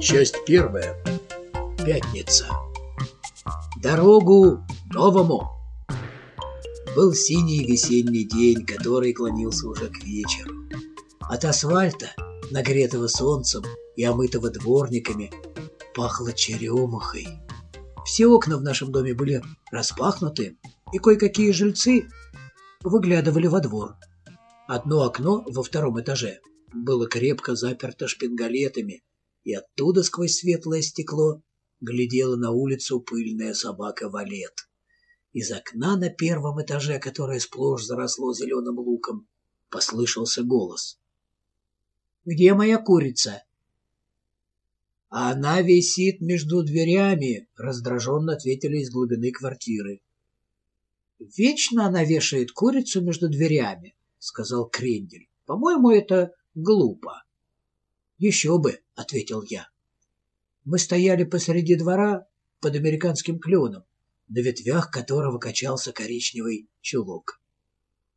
Часть первая. Пятница. Дорогу новому. Был синий весенний день, который клонился уже к вечеру. От асфальта, нагретого солнцем и омытого дворниками, пахло черемухой. Все окна в нашем доме были распахнуты, и кое-какие жильцы выглядывали во двор. Одно окно во втором этаже было крепко заперто шпингалетами, и оттуда сквозь светлое стекло глядела на улицу пыльная собака Валет. Из окна на первом этаже, которое сплошь заросло зеленым луком, послышался голос. «Где моя курица?» «Она висит между дверями», — раздраженно ответили из глубины квартиры. «Вечно она вешает курицу между дверями», — сказал Крендель. «По-моему, это глупо». «Еще бы», — ответил я. Мы стояли посреди двора под американским кленом, на ветвях которого качался коричневый чулок.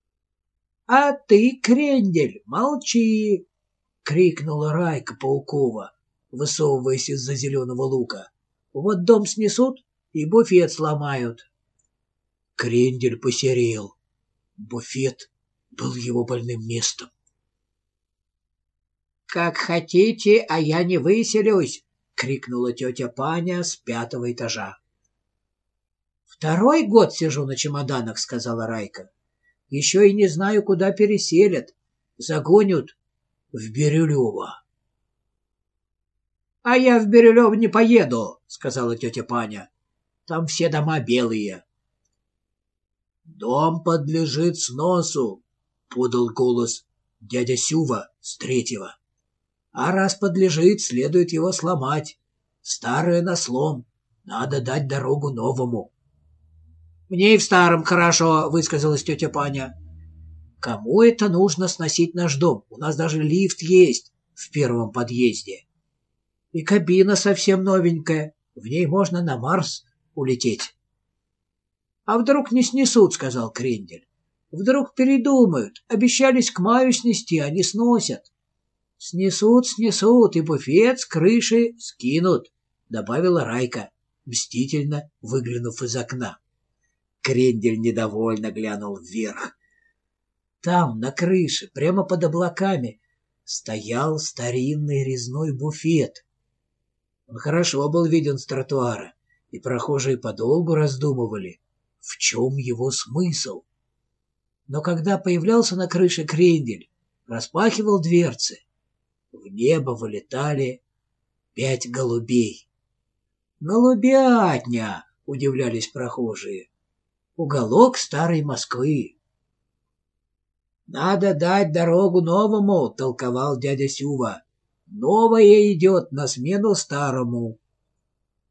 — А ты, Крендель, молчи! — крикнула Райка Паукова, высовываясь из-за зеленого лука. — Вот дом снесут и буфет сломают. Крендель посерел. Буфет был его больным местом. «Как хотите, а я не выселюсь!» — крикнула тетя Паня с пятого этажа. «Второй год сижу на чемоданах», — сказала Райка. «Еще и не знаю, куда переселят. Загонят в Бирюлево». «А я в Бирюлево не поеду», — сказала тетя Паня. «Там все дома белые». «Дом подлежит сносу», — подал голос дядя Сюва с третьего. А раз подлежит, следует его сломать. Старое на слом. Надо дать дорогу новому. — Мне и в старом хорошо, — высказалась тетя Паня. — Кому это нужно сносить наш дом? У нас даже лифт есть в первом подъезде. И кабина совсем новенькая. В ней можно на Марс улететь. — А вдруг не снесут, — сказал Крендель. — Вдруг передумают. Обещались к маю снести, а не сносят. «Снесут, снесут, и буфет с крыши скинут», — добавила Райка, мстительно выглянув из окна. Крендель недовольно глянул вверх. Там, на крыше, прямо под облаками, стоял старинный резной буфет. Он хорошо был виден с тротуара, и прохожие подолгу раздумывали, в чем его смысл. Но когда появлялся на крыше крендель, распахивал дверцы, в небо вылетали пять голубей. «Голубятня!» — удивлялись прохожие. «Уголок старой Москвы». «Надо дать дорогу новому», — толковал дядя Сюва. «Новое идет на смену старому».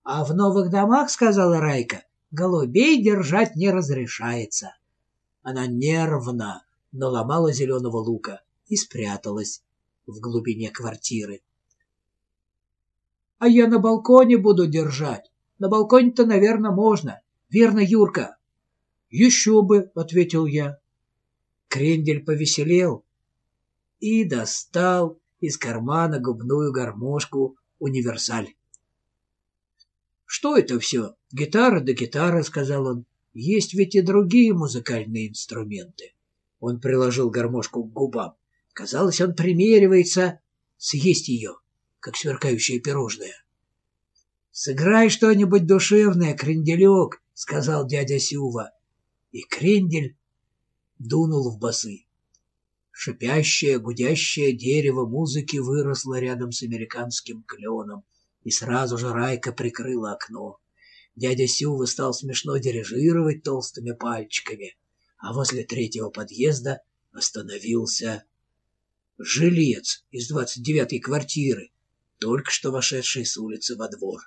«А в новых домах, — сказала Райка, — голубей держать не разрешается». Она нервно наломала зеленого лука и спряталась в глубине квартиры. — А я на балконе буду держать. На балконе-то, наверное, можно. Верно, Юрка? — Еще бы, — ответил я. Крендель повеселел и достал из кармана губную гармошку «Универсаль». «Что это все? Гитара да гитара», — сказал он. «Есть ведь и другие музыкальные инструменты». Он приложил гармошку к губам. Казалось, он примеривается съесть ее, как сверкающее пирожное. — Сыграй что-нибудь душевное, кренделек, — сказал дядя Сюва. И крендель дунул в басы. Шипящее, гудящее дерево музыки выросло рядом с американским кленом, и сразу же Райка прикрыла окно. Дядя Сюва стал смешно дирижировать толстыми пальчиками, а возле третьего подъезда остановился жилец из двадцать девятой квартиры, только что вошедший с улицы во двор.